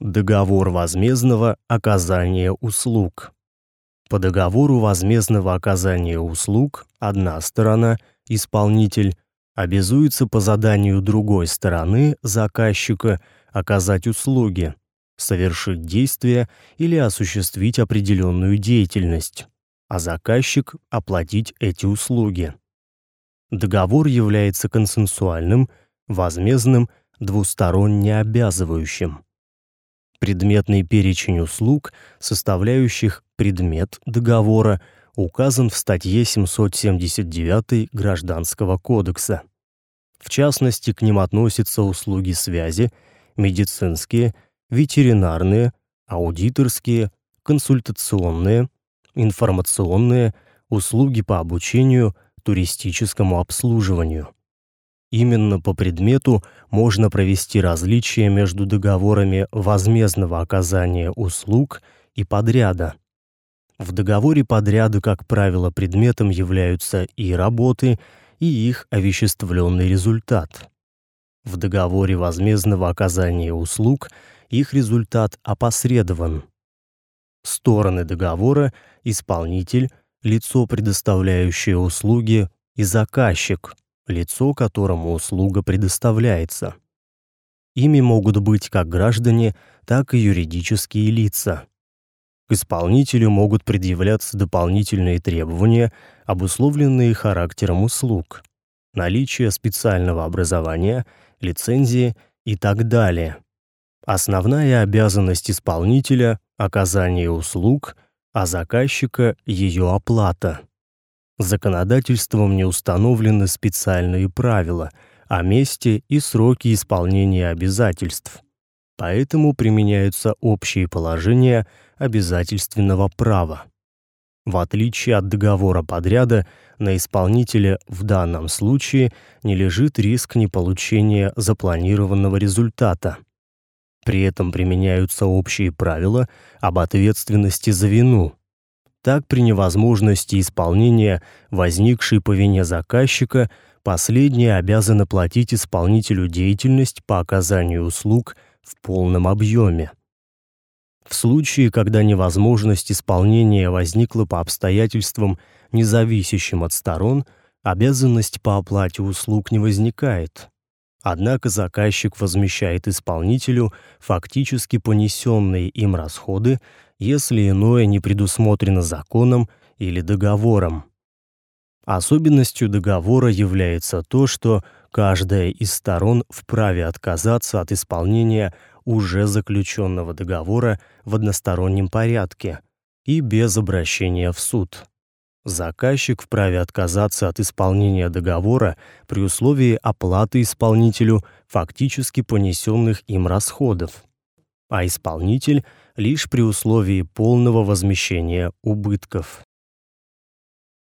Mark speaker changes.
Speaker 1: Договор возмездного оказания услуг. По договору возмездного оказания услуг одна сторона, исполнитель, обязуется по заданию другой стороны, заказчика, оказать услуги, совершить действие или осуществить определенную деятельность, а заказчик оплатить эти услуги. Договор является консенсуальным, возмездным, двусторонне обязывающим. Предметный перечень услуг, составляющих предмет договора, указан в статье 779 Гражданского кодекса. В частности, к ним относятся услуги связи, медицинские, ветеринарные, аудиторские, консультационные, информационные, услуги по обучению, туристическому обслуживанию. Именно по предмету можно провести различие между договорами возмездного оказания услуг и подряда. В договоре подряда, как правило, предметом являются и работы, и их овеществленный результат. В договоре возмездного оказания услуг их результат опосредован. Стороны договора исполнитель, лицо, предоставляющее услуги, и заказчик, лицо, которому услуга предоставляется. Ими могут быть как граждане, так и юридические лица. К исполнителю могут предъявляться дополнительные требования, обусловленные характером услуг, наличие специального образования, лицензии и так далее. Основная обязанность исполнителя оказание услуг, а заказчика ее оплата. Законодательством не установлены специальные правила о месте и сроки исполнения обязательств. Поэтому применяются общие положения обязательственного права. В отличие от договора подряда, на исполнителя в данном случае не лежит риск неполучения запланированного результата. При этом применяются общие правила об ответственности за вину. Так при невозможности исполнения возникшей по вине заказчика последний обязан оплатить исполнителю деятельность по оказанию услуг в полном объеме. В случае, когда невозможность исполнения возникла по обстоятельствам, не зависящим от сторон, обязанность по оплате услуг не возникает. Однако заказчик возмещает исполнителю фактически понесенные им расходы, если иное не предусмотрено законом или договором. Особенностью договора является то, что каждая из сторон вправе отказаться от исполнения уже заключенного договора в одностороннем порядке и без обращения в суд. Заказчик вправе отказаться от исполнения договора при условии оплаты исполнителю фактически понесенных им расходов, а исполнитель лишь при условии полного возмещения убытков.